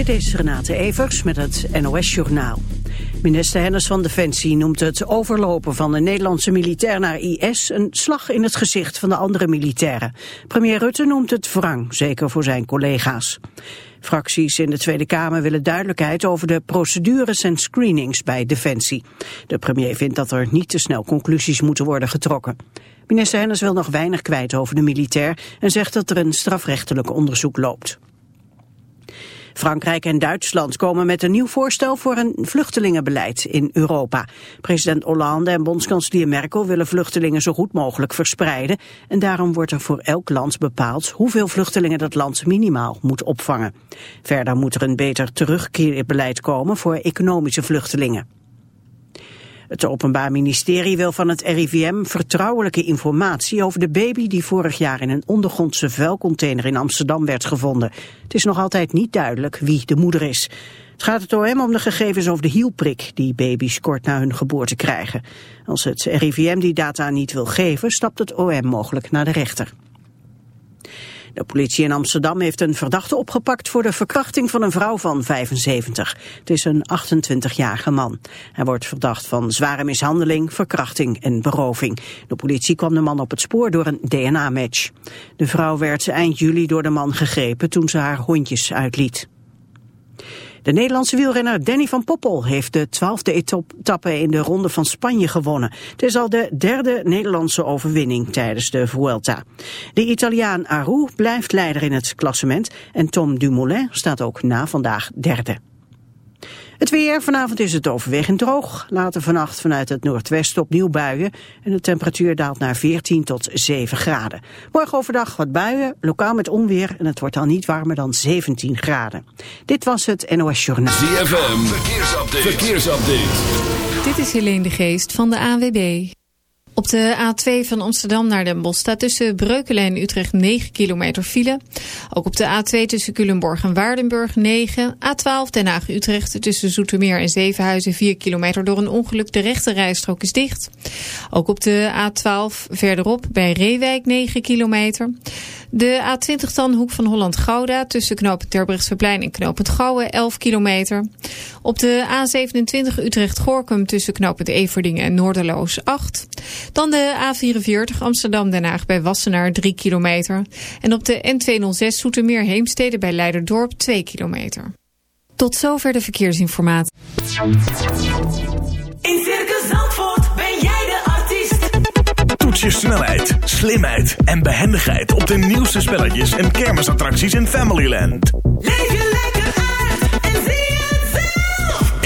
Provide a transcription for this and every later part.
Dit is Renate Evers met het NOS Journaal. Minister Hennis van Defensie noemt het overlopen van een Nederlandse militair naar IS een slag in het gezicht van de andere militairen. Premier Rutte noemt het wrang, zeker voor zijn collega's. Fracties in de Tweede Kamer willen duidelijkheid over de procedures en screenings bij Defensie. De premier vindt dat er niet te snel conclusies moeten worden getrokken. Minister Hennis wil nog weinig kwijt over de militair en zegt dat er een strafrechtelijk onderzoek loopt. Frankrijk en Duitsland komen met een nieuw voorstel voor een vluchtelingenbeleid in Europa. President Hollande en bondskanselier Merkel willen vluchtelingen zo goed mogelijk verspreiden. En daarom wordt er voor elk land bepaald hoeveel vluchtelingen dat land minimaal moet opvangen. Verder moet er een beter terugkeerbeleid komen voor economische vluchtelingen. Het Openbaar Ministerie wil van het RIVM vertrouwelijke informatie over de baby die vorig jaar in een ondergrondse vuilcontainer in Amsterdam werd gevonden. Het is nog altijd niet duidelijk wie de moeder is. Het gaat het OM om de gegevens over de hielprik die baby's kort na hun geboorte krijgen. Als het RIVM die data niet wil geven, stapt het OM mogelijk naar de rechter. De politie in Amsterdam heeft een verdachte opgepakt voor de verkrachting van een vrouw van 75. Het is een 28-jarige man. Hij wordt verdacht van zware mishandeling, verkrachting en beroving. De politie kwam de man op het spoor door een DNA-match. De vrouw werd eind juli door de man gegrepen toen ze haar hondjes uitliet. De Nederlandse wielrenner Danny van Poppel heeft de twaalfde etappe in de Ronde van Spanje gewonnen. Het is al de derde Nederlandse overwinning tijdens de Vuelta. De Italiaan Aru blijft leider in het klassement en Tom Dumoulin staat ook na vandaag derde. Het weer, vanavond is het overwegend droog. Later vannacht vanuit het noordwesten opnieuw buien. En de temperatuur daalt naar 14 tot 7 graden. Morgen overdag wat buien, lokaal met onweer. En het wordt al niet warmer dan 17 graden. Dit was het NOS Journaal. ZFM, verkeersupdate. verkeersupdate. Dit is Helene de Geest van de ANWB. Op de A2 van Amsterdam naar Den Bosch staat tussen Breukelen en Utrecht 9 kilometer file. Ook op de A2 tussen Culemborg en Waardenburg 9. A12 Den Haag-Utrecht tussen Zoetermeer en Zevenhuizen 4 kilometer door een ongeluk. De rechte rijstrook is dicht. Ook op de A12 verderop bij Reewijk 9 kilometer. De A20 dan hoek van Holland-Gouda tussen knooppunt Terbrechtsverplein en knooppunt Gouwen 11 kilometer. Op de A27 Utrecht-Gorkum tussen knooppunt Everdingen en Noorderloos 8. Dan de A44 Amsterdam-Den Haag bij Wassenaar 3 kilometer. En op de N206 Soetermeer-Heemstede bij Leiderdorp 2 kilometer. Tot zover de verkeersinformatie. In Circus Zandvoort ben jij de artiest. Toets je snelheid, slimheid en behendigheid op de nieuwste spelletjes en kermisattracties in Familyland. Leef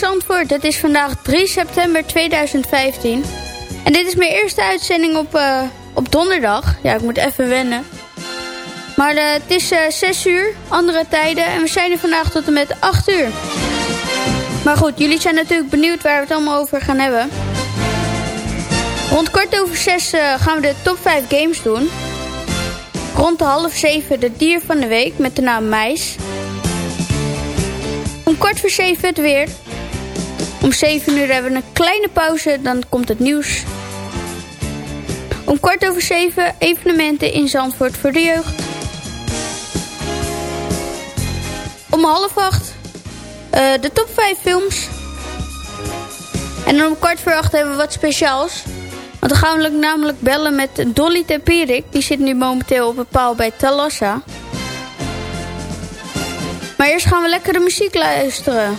Het is vandaag 3 september 2015. En dit is mijn eerste uitzending op, eh, op donderdag. Ja, ik moet even wennen. Maar eh, het is eh 6 uur, andere tijden. En we zijn er vandaag tot en met 8 uur. Maar goed, jullie zijn natuurlijk benieuwd waar we het allemaal over gaan hebben. Rond kwart over 6 gaan we de top 5 games doen. Rond de half 7 de dier van de week met de naam Meis. Om kwart voor 7 het weer. Om 7 uur hebben we een kleine pauze, dan komt het nieuws. Om kwart over 7 evenementen in Zandvoort voor de jeugd. Om half 8 eh, de top 5 films. En om kwart voor 8 hebben we wat speciaals. Want dan gaan we namelijk bellen met Dolly Tempierik. Die zit nu momenteel op een paal bij Talassa. Maar eerst gaan we lekker de muziek luisteren.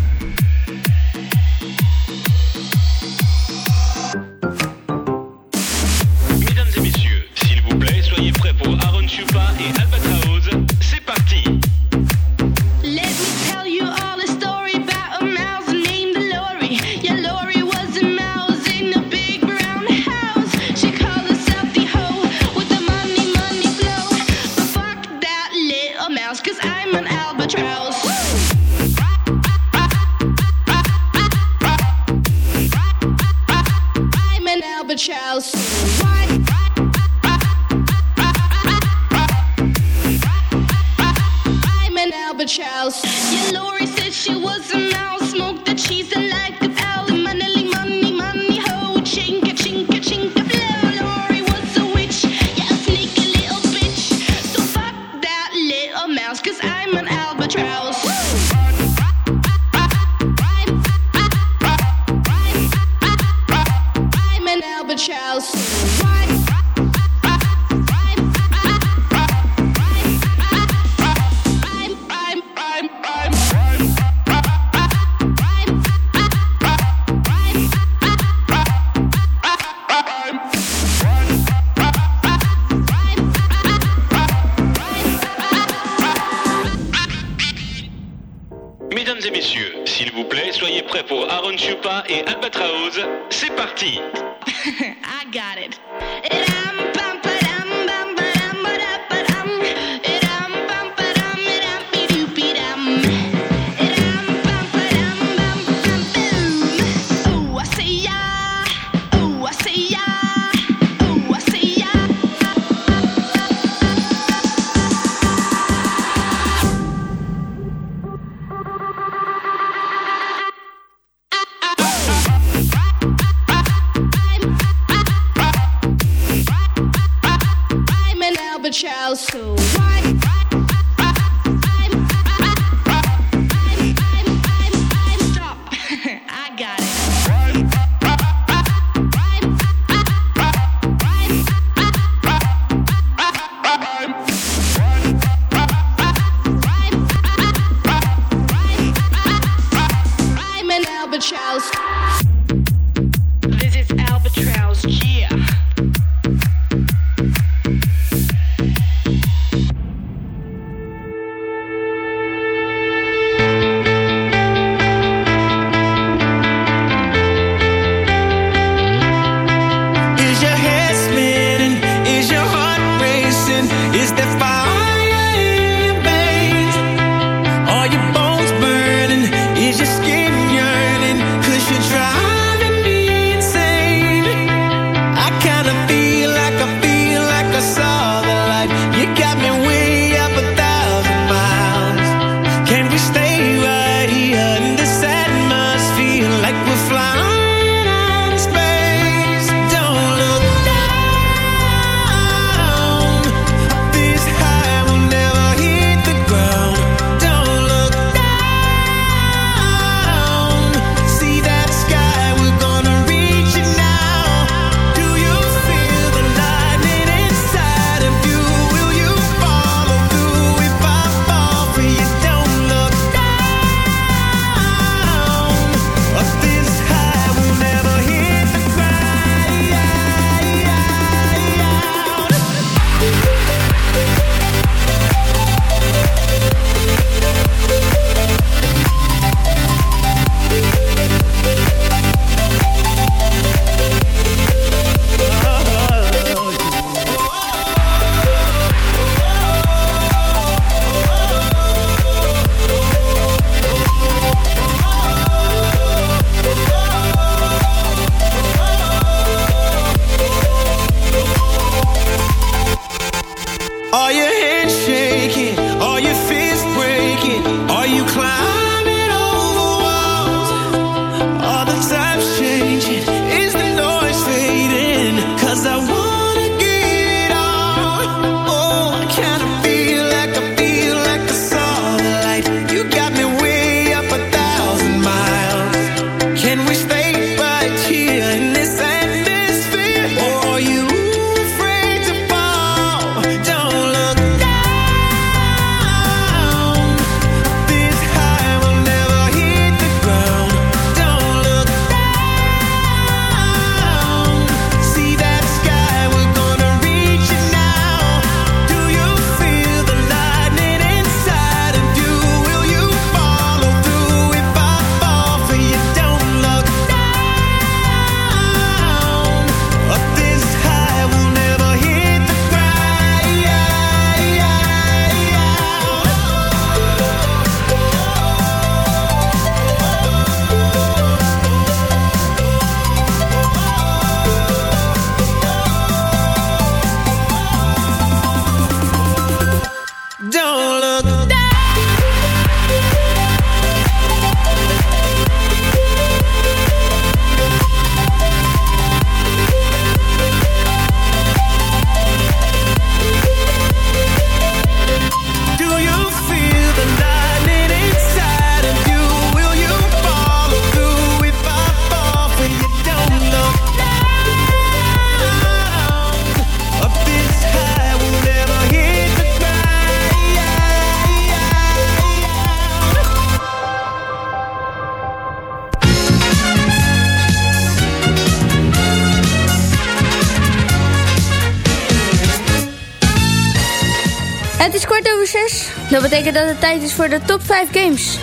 Betekent dat het tijd is voor de top 5 games.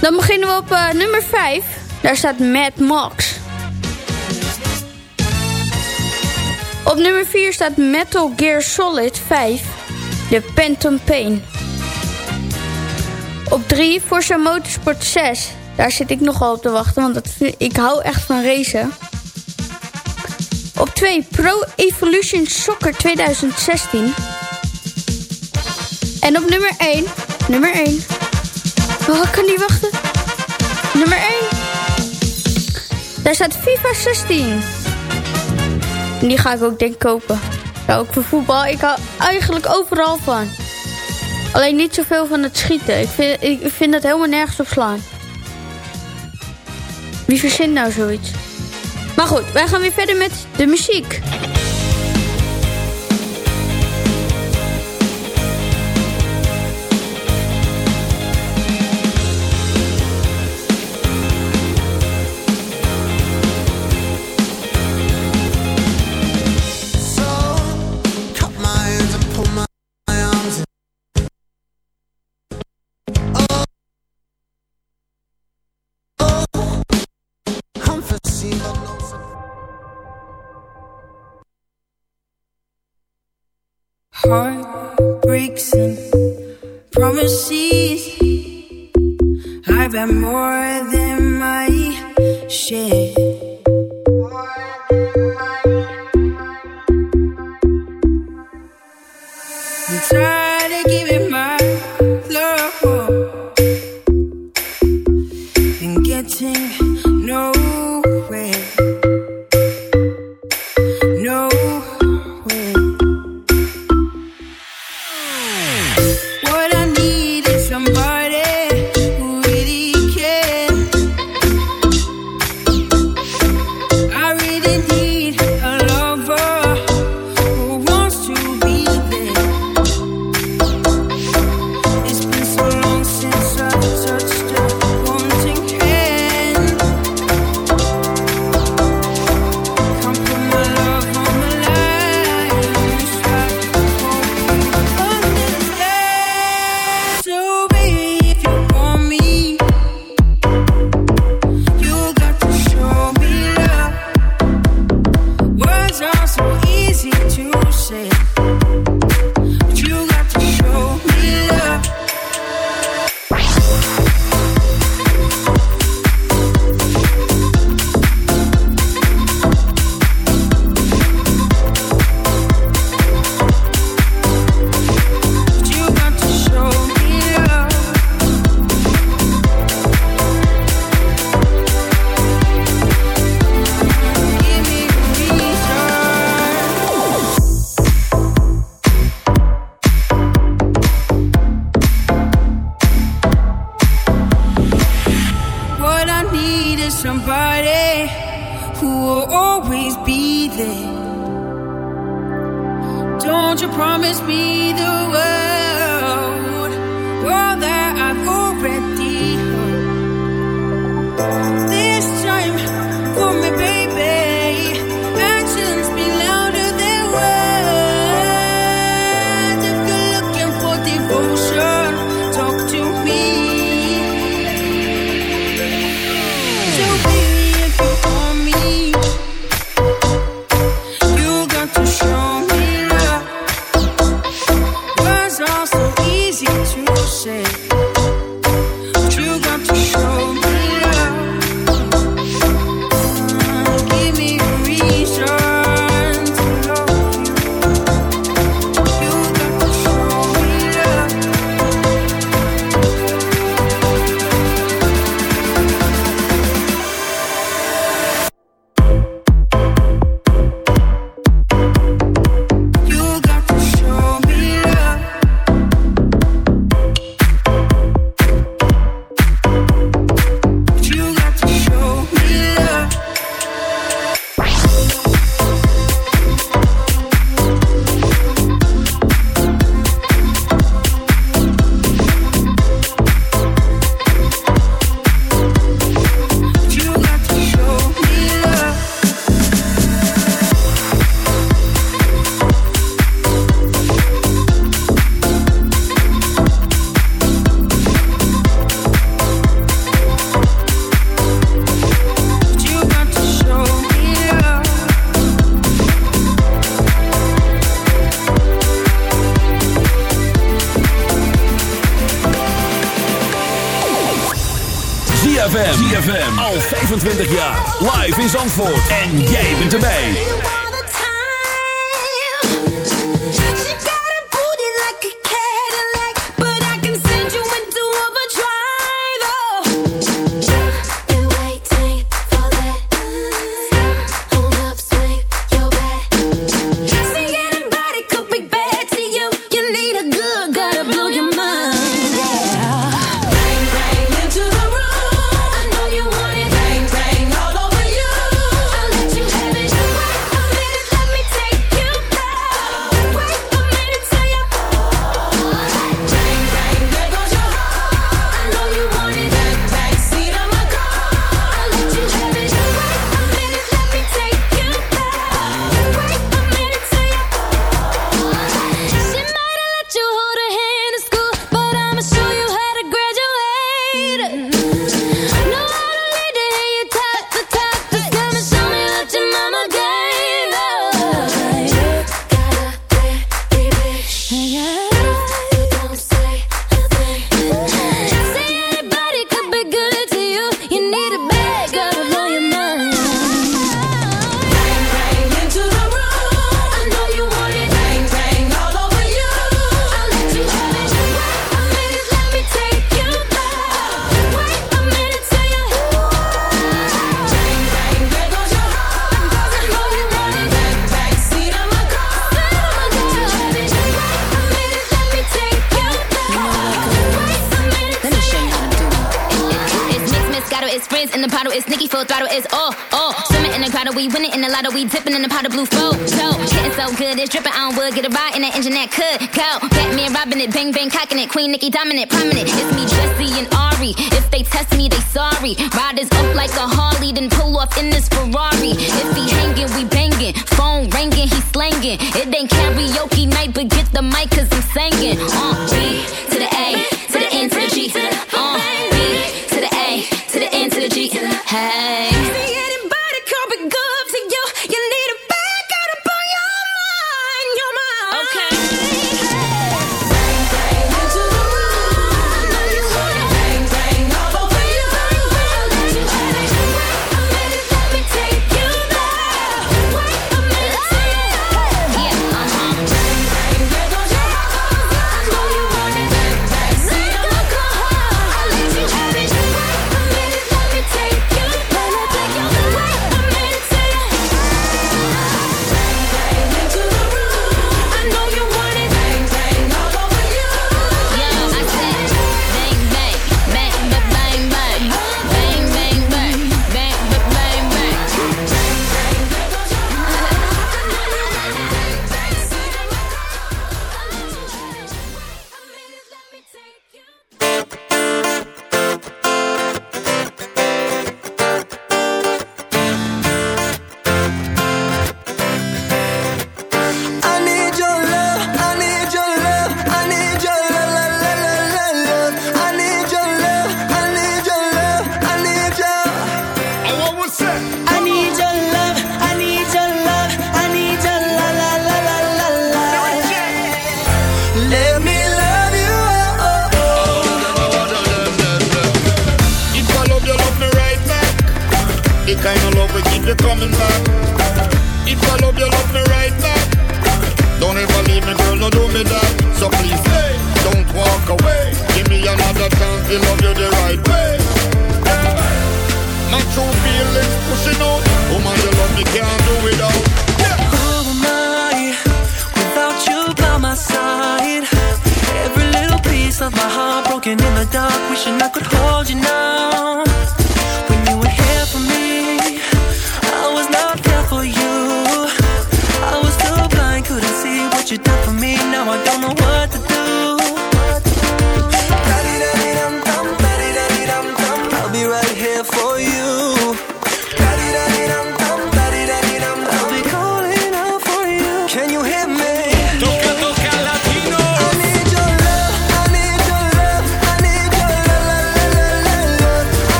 Dan beginnen we op eh, nummer 5. Daar staat Mad Max. Op nummer 4 staat Metal Gear Solid 5. De Phantom Pain. Op 3 Forza Motorsport 6. Daar zit ik nogal op te wachten, want ik hou echt van racen. Op 2 Pro Evolution Soccer 2016. En op nummer 1, nummer 1. Oh, ik kan niet wachten. Nummer 1. Daar staat FIFA 16. En die ga ik ook denk ik kopen. Ja, ook voor voetbal. Ik hou eigenlijk overal van. Alleen niet zoveel van het schieten. Ik vind, ik vind het helemaal nergens op slaan. Wie verzint nou zoiets? Maar goed, wij gaan weer verder met de muziek. Promises. I've had more than my share. in Zandvoort. En jij. Get a ride in that engine that could go. Batman robbing it, bang bang cocking it. Queen Nicki dominant, prominent. It's me, Jesse and Ari. If they test me, they sorry. Riders up like a Harley, then pull off in this Ferrari. If he hanging, we banging. Phone ringing, he slanging. It ain't karaoke night, but get the mic cause I'm singing. Uh,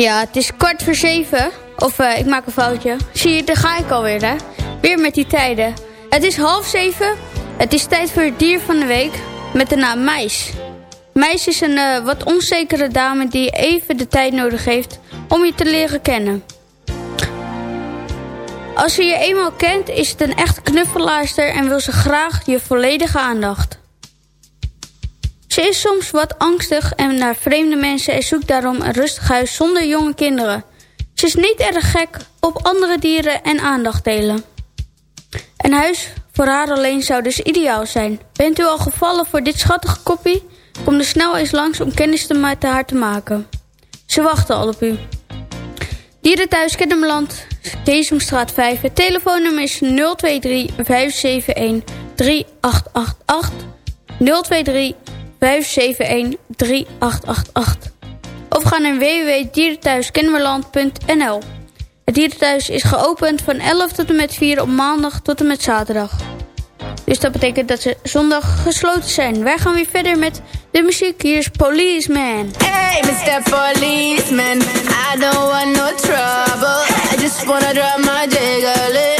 Ja, het is kwart voor zeven. Of eh, ik maak een foutje. Zie je, daar ga ik alweer, hè. Weer met die tijden. Het is half zeven. Het is tijd voor het dier van de week. Met de naam Meis. Meis is een eh, wat onzekere dame die even de tijd nodig heeft om je te leren kennen. Als ze je eenmaal kent, is het een echte knuffelaarster en wil ze graag je volledige aandacht. Ze is soms wat angstig en naar vreemde mensen en zoekt daarom een rustig huis zonder jonge kinderen. Ze is niet erg gek op andere dieren en aandacht delen. Een huis voor haar alleen zou dus ideaal zijn. Bent u al gevallen voor dit schattige koppie? Kom er snel eens langs om kennis te met haar te maken. Ze wachten al op u. Dierenthuis Kennemerland, Keesomstraat 5. Het telefoonnummer is 023 571 3888. 023 571 3888. Of ga naar www.dierenthuiskennemerland.nl Het dierenthuis is geopend van 11 tot en met 4 op maandag tot en met zaterdag. Dus dat betekent dat ze zondag gesloten zijn. Wij gaan weer verder met de muziek. Hier is Policeman. Hey, Mr. Policeman, I don't want no trouble. I just wanna drop my jiggle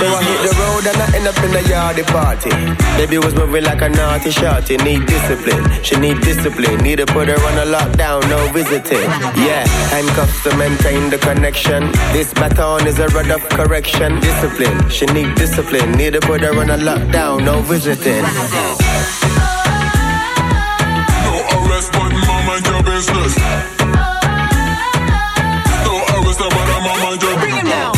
my mind So I hit the road and I end up in the yardie party. Baby was moving like a naughty shorty. Need discipline, she need discipline. Need to put her on a lockdown, no visiting. Yeah, handcuffs to maintain the connection. This baton is a rod of correction. Discipline, she need discipline. Need to put her on a lockdown, no visiting. No arrest, but my mind your business. No arrest, but my mind your business. No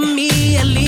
me at least.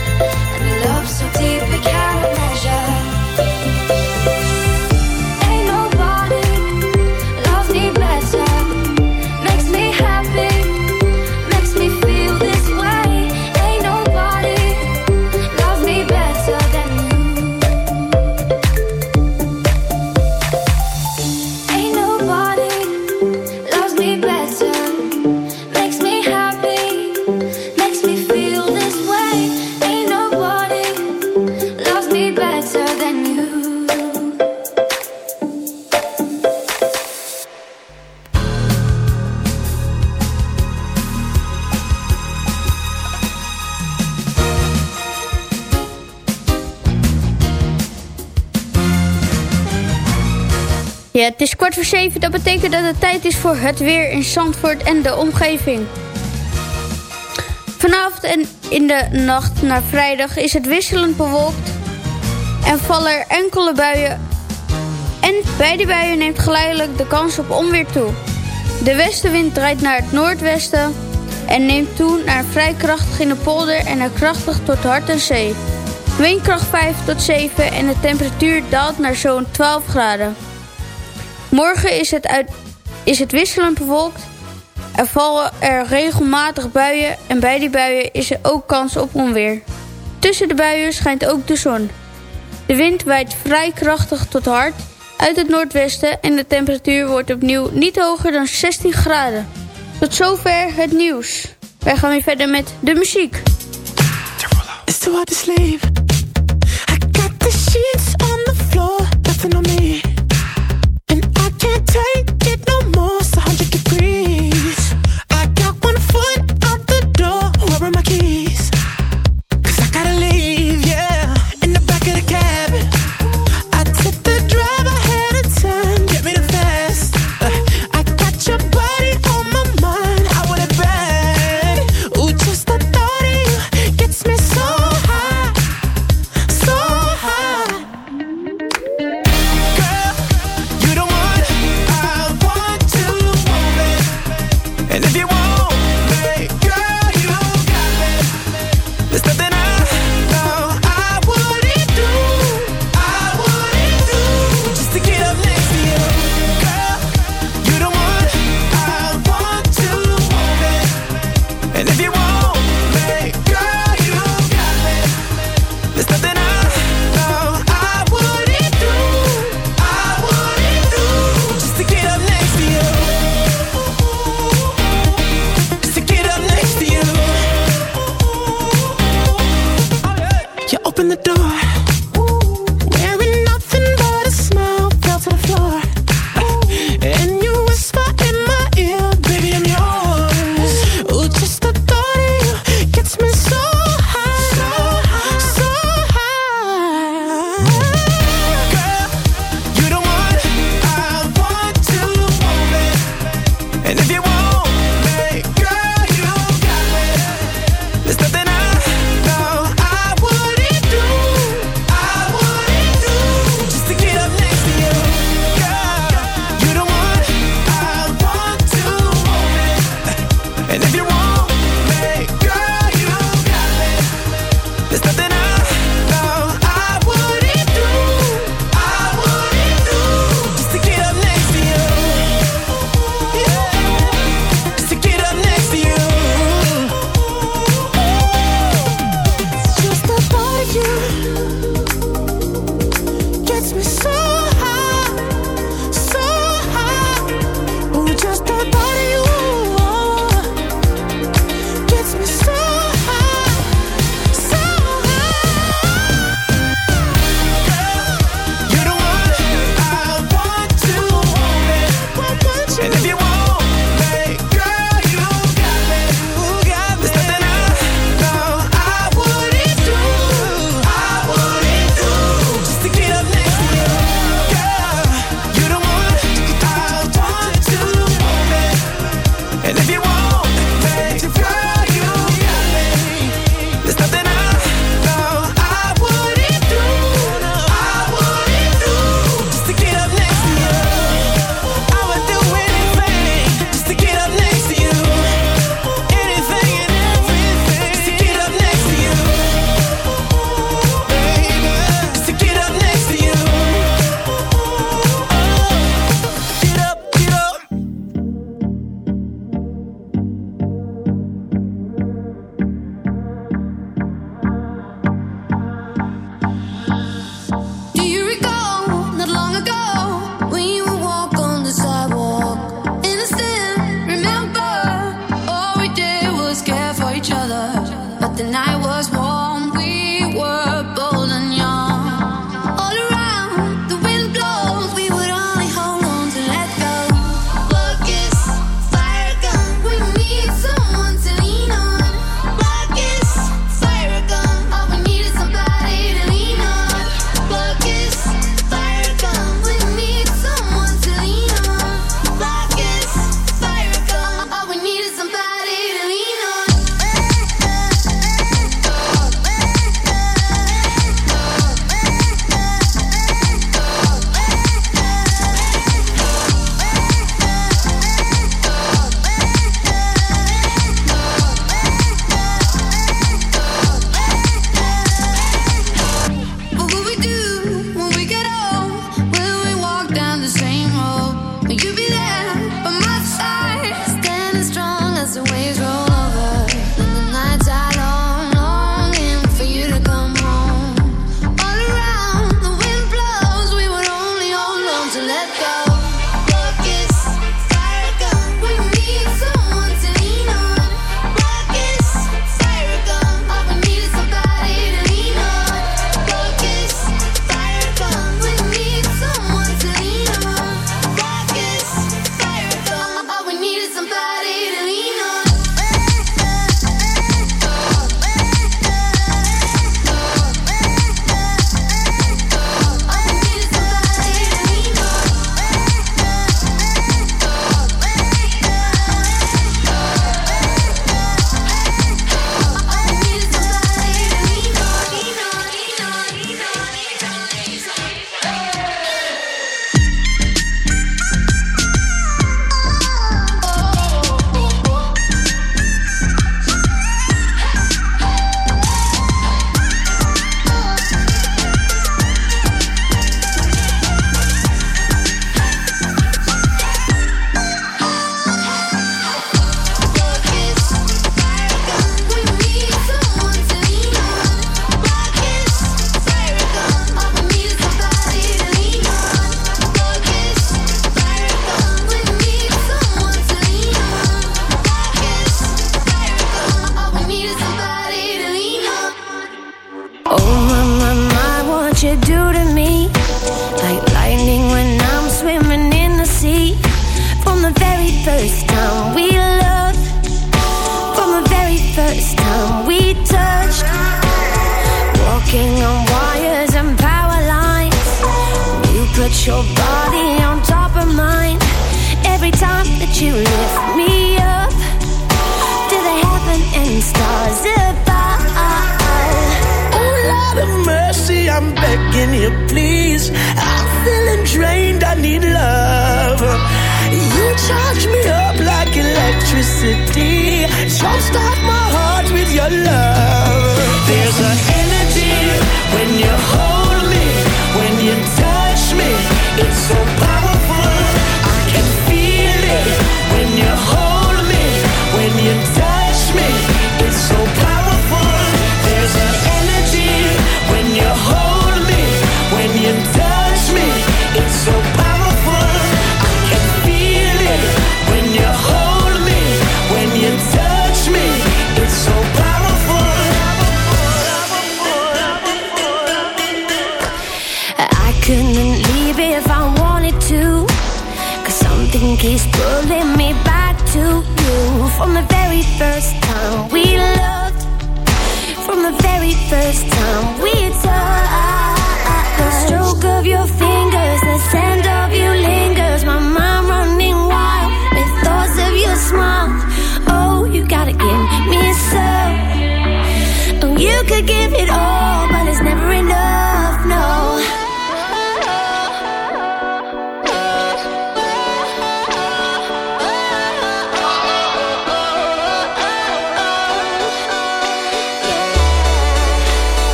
Het is kwart voor zeven. Dat betekent dat het tijd is voor het weer in Zandvoort en de omgeving. Vanavond en in de nacht naar vrijdag is het wisselend bewolkt en vallen er enkele buien. En bij die buien neemt geleidelijk de kans op onweer toe. De westenwind draait naar het noordwesten en neemt toe naar vrij krachtig in de polder en naar krachtig tot hard en zee. Windkracht 5 tot 7 en de temperatuur daalt naar zo'n 12 graden. Morgen is het, uit, is het wisselend bewolkt. Er vallen er regelmatig buien en bij die buien is er ook kans op onweer. Tussen de buien schijnt ook de zon. De wind waait vrij krachtig tot hard uit het noordwesten en de temperatuur wordt opnieuw niet hoger dan 16 graden. Tot zover het nieuws. Wij gaan weer verder met de muziek. It's too hard to. I got the sheets on the floor, nothing on me.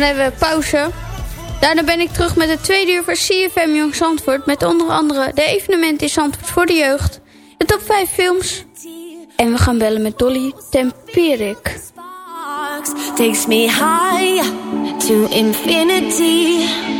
Dan hebben we pauze. Daarna ben ik terug met het tweede uur van CFM Jong Zandvoort... met onder andere de evenementen in Zandvoort voor de jeugd... de top 5 films... en we gaan bellen met Dolly Temperik. Takes me high to infinity...